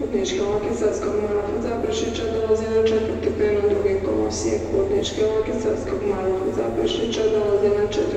Putnički vlak iz Savskog Marka Zaprešića dolazi na četvrti pen u kolosijek. Putnički vlak iz Savskog Marka Zaprešića dolazi na četvrti